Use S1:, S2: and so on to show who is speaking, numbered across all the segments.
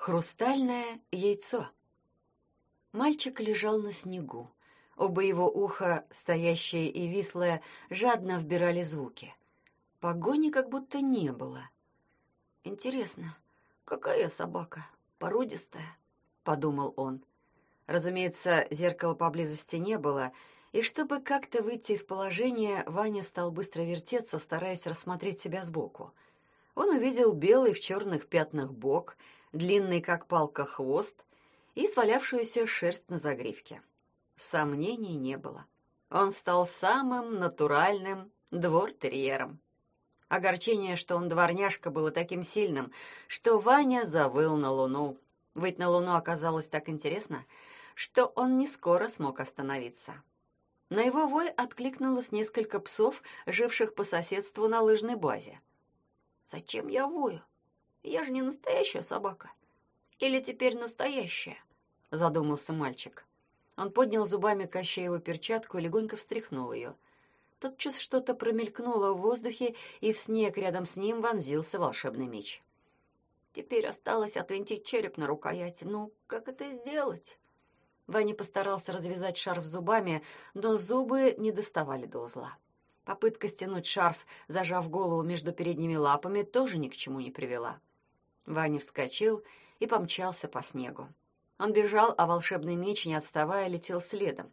S1: Хрустальное яйцо. Мальчик лежал на снегу. Оба его уха, стоящие и вислые, жадно вбирали звуки. Погони как будто не было. «Интересно, какая собака? Породистая?» — подумал он. Разумеется, зеркала поблизости не было, и чтобы как-то выйти из положения, Ваня стал быстро вертеться, стараясь рассмотреть себя сбоку. Он увидел белый в черных пятнах бок — длинный как палка хвост и свалявшуюся шерсть на загривке. Сомнений не было. Он стал самым натуральным двор-терьером. Огорчение, что он дворняжка, было таким сильным, что Ваня завыл на луну. Выть на луну оказалось так интересно, что он не скоро смог остановиться. На его вой откликнулось несколько псов, живших по соседству на лыжной базе. «Зачем я вою? Я же не настоящая собака. Или теперь настоящая?» — задумался мальчик. Он поднял зубами Кощееву перчатку и легонько встряхнул ее. Тотчас что-то промелькнуло в воздухе, и в снег рядом с ним вонзился волшебный меч. Теперь осталось отвинтить череп на рукояти. Ну, как это сделать? Ваня постарался развязать шарф зубами, но зубы не доставали до узла. Попытка стянуть шарф, зажав голову между передними лапами, тоже ни к чему не привела. Ваня вскочил и помчался по снегу. Он бежал, а волшебный меч, не отставая, летел следом.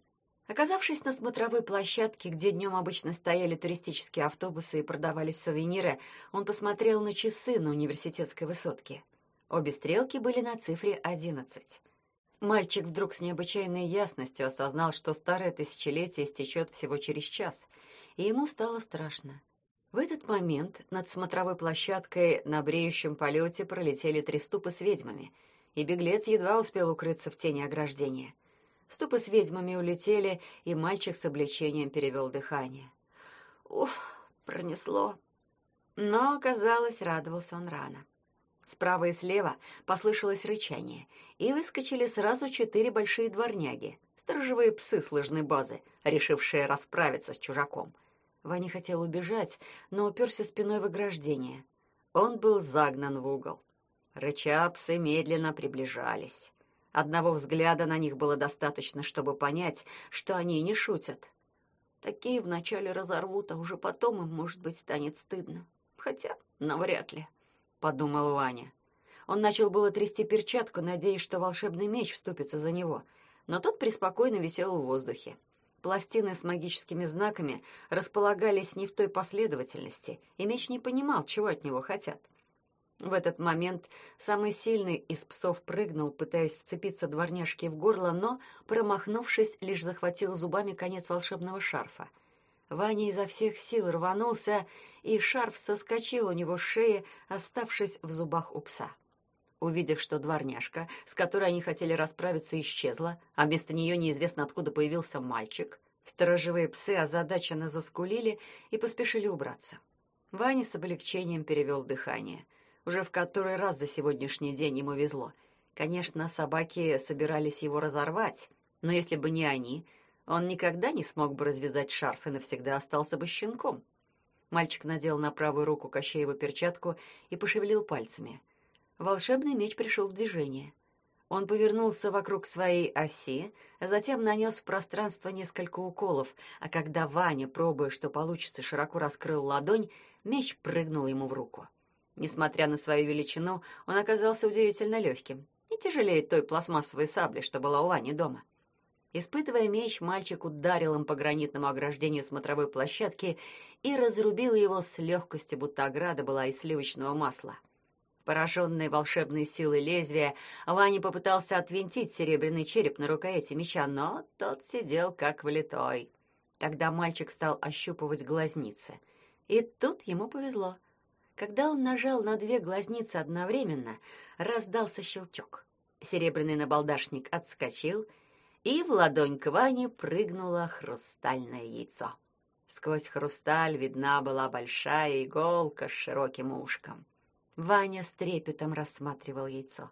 S1: Оказавшись на смотровой площадке, где днем обычно стояли туристические автобусы и продавались сувениры, он посмотрел на часы на университетской высотке. Обе стрелки были на цифре одиннадцать. Мальчик вдруг с необычайной ясностью осознал, что старое тысячелетие истечет всего через час, и ему стало страшно. В этот момент над смотровой площадкой на бреющем полете пролетели три ступы с ведьмами, и беглец едва успел укрыться в тени ограждения. Ступы с ведьмами улетели, и мальчик с облегчением перевел дыхание. «Уф, пронесло!» Но, оказалось, радовался он рано. Справа и слева послышалось рычание, и выскочили сразу четыре большие дворняги, сторожевые псы с лыжной базы, решившие расправиться с чужаком — Ваня хотел убежать, но уперся спиной в ограждение. Он был загнан в угол. Рыча медленно приближались. Одного взгляда на них было достаточно, чтобы понять, что они не шутят. Такие вначале разорвут, а уже потом им, может быть, станет стыдно. Хотя, навряд ли, — подумал Ваня. Он начал было трясти перчатку, надеясь, что волшебный меч вступится за него, но тот преспокойно висел в воздухе. Пластины с магическими знаками располагались не в той последовательности, и меч не понимал, чего от него хотят. В этот момент самый сильный из псов прыгнул, пытаясь вцепиться дворняжке в горло, но, промахнувшись, лишь захватил зубами конец волшебного шарфа. Ваня изо всех сил рванулся, и шарф соскочил у него с шеи, оставшись в зубах у пса. Увидев, что дворняжка, с которой они хотели расправиться, исчезла, а вместо нее неизвестно откуда появился мальчик, сторожевые псы озадаченно заскулили и поспешили убраться. Ваня с облегчением перевел дыхание. Уже в который раз за сегодняшний день ему везло. Конечно, собаки собирались его разорвать, но если бы не они, он никогда не смог бы развязать шарф и навсегда остался бы щенком. Мальчик надел на правую руку Кощееву перчатку и пошевелил пальцами — волшебный меч пришел в движение. Он повернулся вокруг своей оси, а затем нанес в пространство несколько уколов, а когда Ваня, пробуя, что получится, широко раскрыл ладонь, меч прыгнул ему в руку. Несмотря на свою величину, он оказался удивительно легким, не тяжелее той пластмассовой сабли, что была у Вани дома. Испытывая меч, мальчик ударил им по гранитному ограждению смотровой площадки и разрубил его с легкостью, будто ограда была из сливочного масла. Пораженный волшебной силой лезвия, Ваня попытался отвинтить серебряный череп на рукояти меча, но тот сидел как влитой. Тогда мальчик стал ощупывать глазницы. И тут ему повезло. Когда он нажал на две глазницы одновременно, раздался щелчок. Серебряный набалдашник отскочил, и в ладонь к Ване прыгнуло хрустальное яйцо. Сквозь хрусталь видна была большая иголка с широким ушком. Ваня с трепетом рассматривал яйцо.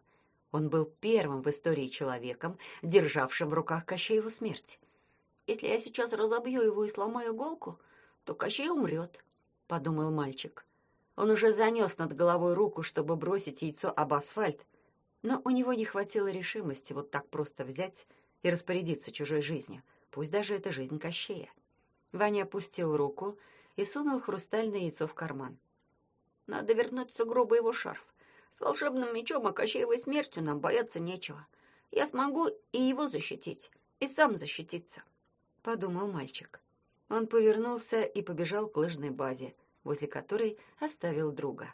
S1: Он был первым в истории человеком, державшим в руках Кощееву смерть. «Если я сейчас разобью его и сломаю иголку, то Кощей умрет», — подумал мальчик. Он уже занес над головой руку, чтобы бросить яйцо об асфальт, Но у него не хватило решимости вот так просто взять и распорядиться чужой жизнью, пусть даже это жизнь Кощея. Ваня опустил руку и сунул хрустальное яйцо в карман.
S2: «Надо вернуть сугробу его шарф. С волшебным мечом и Кощеевой смертью нам бояться нечего. Я смогу и его защитить, и сам защититься», —
S1: подумал мальчик. Он повернулся и побежал к лыжной базе, возле которой оставил друга.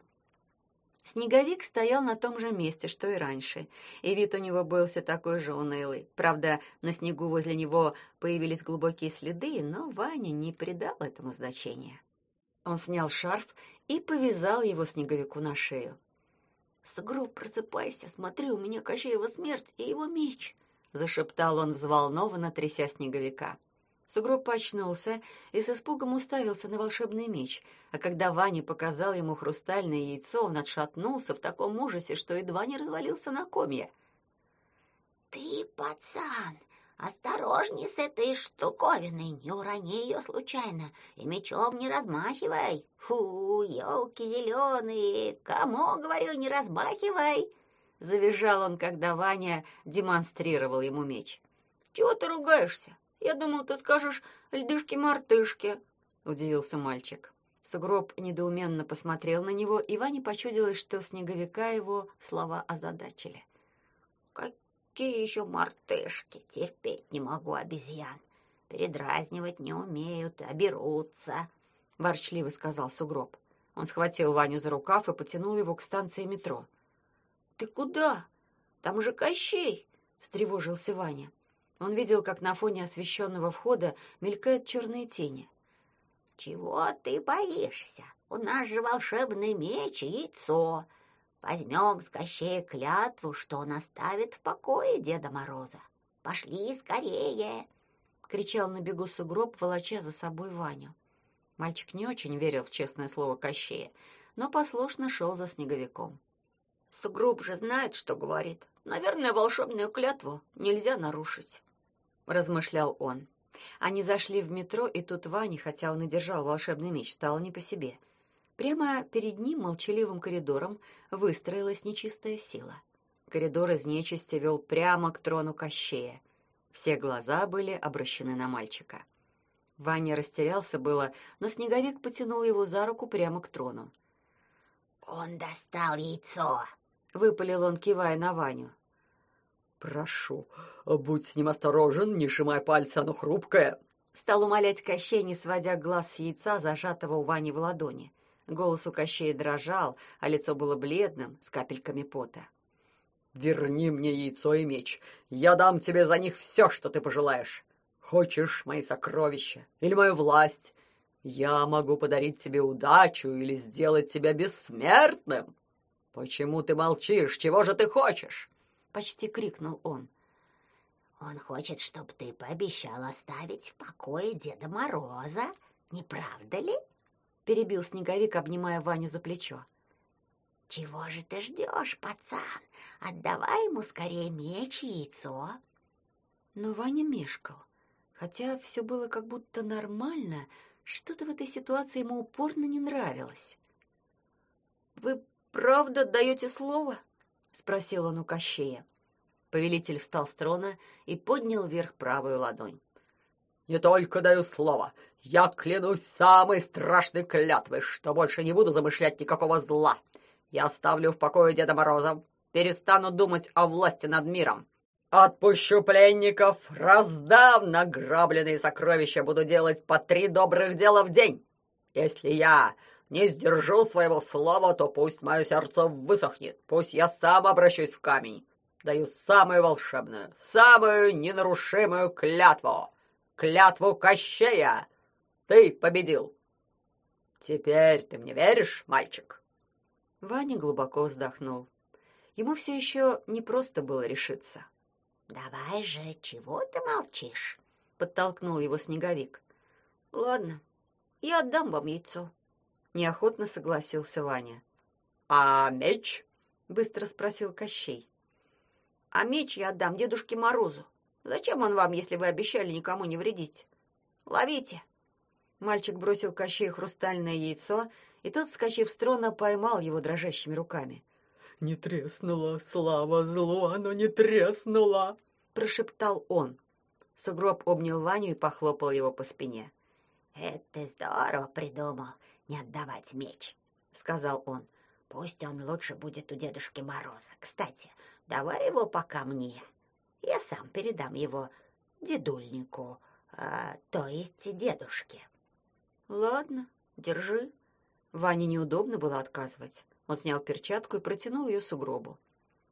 S1: Снеговик стоял на том же месте, что и раньше, и вид у него был все такой же унылый. Правда, на снегу возле него появились глубокие следы, но Ваня не придал этому значения. Он снял шарф и повязал его снеговику на шею.
S2: «Сгроб, просыпайся, смотри, у меня Кощеева смерть и его меч!»
S1: — зашептал он взволнованно, тряся снеговика. Сугроб очнулся и с испугом уставился на волшебный меч, а когда Ваня показал ему хрустальное яйцо, он отшатнулся в таком ужасе, что едва не развалился на комья.
S3: «Ты, пацан, осторожней с этой штуковиной, не урони ее случайно и мечом не размахивай. Фу, елки зеленые, кому, говорю, не размахивай!»
S1: Завизжал он, когда Ваня демонстрировал ему меч.
S2: «Чего ты ругаешься? Я думал, ты скажешь льдышки-мартышки», — удивился мальчик.
S1: Сугроб недоуменно посмотрел на него, и Ване почудилось, что снеговика его слова озадачили.
S3: «Какие еще мартышки? Терпеть не могу обезьян. Передразнивать не умеют, оберутся», —
S1: ворчливо сказал Сугроб. Он схватил Ваню за рукав и потянул его к станции метро.
S2: «Ты куда? Там же Кощей!» — встревожился Ваня.
S1: Он видел, как на фоне освещенного входа мелькают черные тени.
S3: «Чего ты боишься? У нас же волшебный меч и яйцо. Возьмем с Кощея клятву, что он оставит в покое Деда Мороза. Пошли скорее!»
S1: — кричал на бегу сугроб, волоча за собой Ваню. Мальчик не очень верил в честное слово Кощея, но послушно шел за снеговиком.
S2: «Сугроб же знает, что говорит. Наверное, волшебную клятву нельзя нарушить»
S1: размышлял он. Они зашли в метро, и тут Ваня, хотя он и держал волшебный меч, стал не по себе. Прямо перед ним молчаливым коридором выстроилась нечистая сила. Коридор из нечисти вел прямо к трону Кощея. Все глаза были обращены на мальчика. Ваня растерялся было, но снеговик потянул его за руку прямо к трону.
S3: «Он достал яйцо!»
S1: — выпалил он, кивая на Ваню.
S4: «Прошу, будь с ним осторожен, не шимай пальцы, оно хрупкое!»
S1: Стал умолять Кощей, не сводя глаз с яйца, зажатого у Вани в ладони. Голос у Кощея дрожал, а лицо было бледным, с капельками пота.
S4: «Верни мне яйцо и меч. Я дам тебе за них все, что ты пожелаешь. Хочешь мои сокровища или мою власть? Я могу подарить тебе удачу или сделать тебя бессмертным. Почему ты молчишь? Чего же ты хочешь?»
S1: — почти крикнул он.
S3: «Он хочет, чтобы ты пообещал оставить в покое Деда Мороза, не правда ли?»
S1: — перебил Снеговик, обнимая Ваню за плечо.
S3: «Чего же ты ждешь, пацан? Отдавай ему скорее меч и яйцо».
S1: Но Ваня мешкал. Хотя все было как будто нормально, что-то в этой ситуации ему упорно не нравилось.
S2: «Вы правда даете слово?»
S1: — спросил он у Кощея. Повелитель встал с трона и поднял вверх правую ладонь.
S4: «Не только даю слово, я клянусь самой страшной клятвой, что больше не буду замышлять никакого зла. Я оставлю в покое Деда Мороза, перестану думать о власти над миром. Отпущу пленников, раздам награбленные сокровища, буду делать по три добрых дела в день. Если я не сдержу своего слова, то пусть мое сердце высохнет, пусть я сам обращусь в камень. Даю самую волшебную, самую ненарушимую клятву. Клятву Кощея. Ты победил. Теперь ты мне веришь, мальчик?»
S1: Ваня глубоко вздохнул. Ему все еще не просто было решиться.
S3: «Давай же, чего ты молчишь?»
S1: — подтолкнул его снеговик.
S2: «Ладно, я отдам вам яйцо»,
S1: Неохотно согласился Ваня.
S4: «А меч?»
S1: — быстро спросил Кощей.
S2: «А меч я отдам Дедушке Морозу. Зачем он вам, если вы обещали никому не вредить? Ловите!»
S1: Мальчик бросил Кощею хрустальное яйцо, и тот, вскочив с трона, поймал его дрожащими руками.
S4: не треснуло, слава злу, оно не треснуло!» — прошептал он.
S1: Сугроб обнял Ваню и похлопал его по спине.
S3: «Это ты здорово придумал, не отдавать меч», — сказал он. «Пусть он лучше будет у Дедушки Мороза. Кстати, давай его пока мне. Я сам передам его дедульнику, а, то есть дедушке».
S1: «Ладно, держи». Ване неудобно было отказывать. Он снял перчатку и протянул ее сугробу.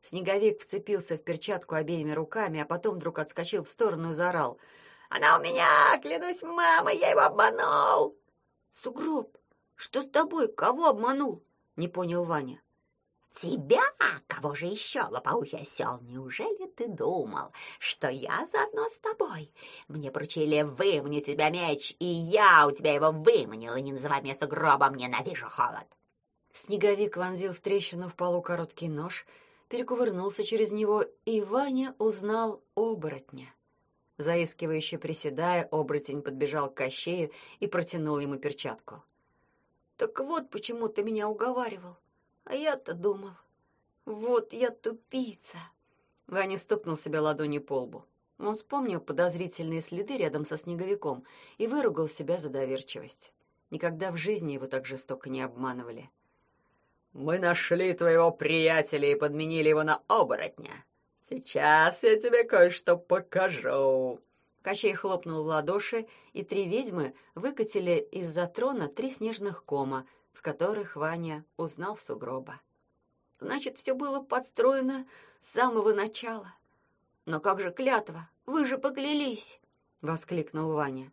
S1: Снеговик вцепился в перчатку обеими руками, а потом вдруг отскочил в сторону и заорал.
S2: «Она у меня! Клянусь, мама, я его обманул!»
S1: «Сугроб, что с тобой? Кого обманул?» — не понял Ваня.
S3: «Тебя? Кого же еще, лопоухий осел? Неужели ты думал, что я заодно с тобой? Мне поручили у тебя меч, и я у тебя его выманил, и не называй меня сугробом, ненавижу холод!»
S1: Снеговик вонзил в трещину в полу короткий нож, перекувырнулся через него, и Ваня узнал оборотня. Заискивающе приседая, оборотень подбежал к Кощею и протянул ему перчатку. «Так вот почему ты меня уговаривал. А я-то думал, вот я тупица». Ваня стукнул себя ладонью по лбу. Он вспомнил подозрительные следы рядом со снеговиком и выругал себя за доверчивость. Никогда в жизни его так жестоко не обманывали.
S4: Мы нашли твоего приятеля и подменили его на оборотня. Сейчас я тебе кое-что покажу».
S1: Кощей хлопнул в ладоши, и три ведьмы выкатили из-за трона три снежных кома, в которых Ваня узнал сугроба. Значит, все было подстроено с самого начала. Но как же клятва? Вы же поклялись! — воскликнул Ваня.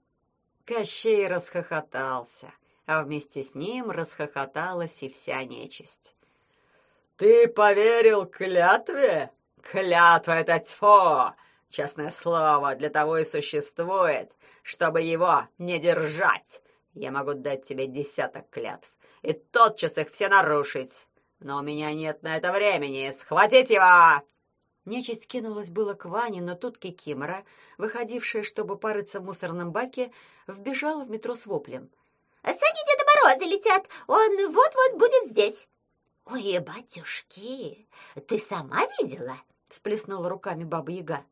S1: Кощей расхохотался — а вместе с ним расхохоталась и вся нечисть.
S4: «Ты поверил клятве? Клятва — это тьфу! Честное слово, для того и существует, чтобы его не держать. Я могу дать тебе десяток клятв и тотчас их все нарушить. Но у меня нет на это времени. Схватить его!»
S1: Нечисть кинулась было к Ване, но тут Кикимора, выходившая, чтобы париться в мусорном баке, вбежала в метро с воплем —
S3: Сани Деда Мороза летят, он вот-вот будет здесь». «Ой, батюшки, ты сама видела?» — всплеснула руками Баба Яга.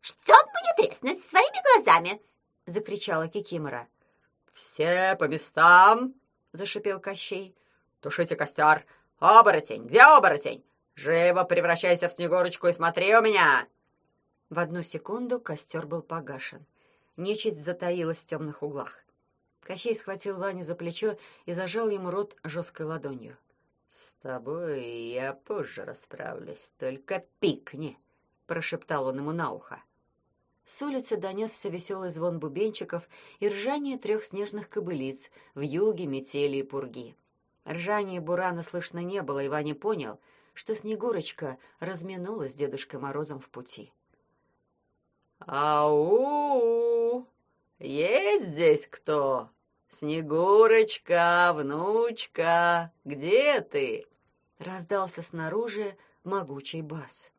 S3: «Чтоб мне треснуть своими глазами!» — закричала Кикимора.
S4: «Все по местам!» — зашипел Кощей. «Тушите костер! Оборотень! Где оборотень? Живо превращайся в Снегурочку и смотри у меня!»
S1: В одну секунду костер был погашен. Нечисть затаилась в темных углах. Кощей схватил Ваню за плечо и зажал ему рот жесткой ладонью.
S4: «С тобой я позже расправлюсь, только пикни!» — прошептал он ему на ухо.
S1: С улицы донесся веселый звон бубенчиков и ржание трех снежных кобылиц в юге, метели и пурги. Ржания бурана слышно не было, и Ваня понял, что Снегурочка разминулась с Дедушкой Морозом в пути.
S4: «Ау! Есть здесь кто?» «Снегурочка, внучка, где ты?»
S1: Раздался снаружи могучий бас.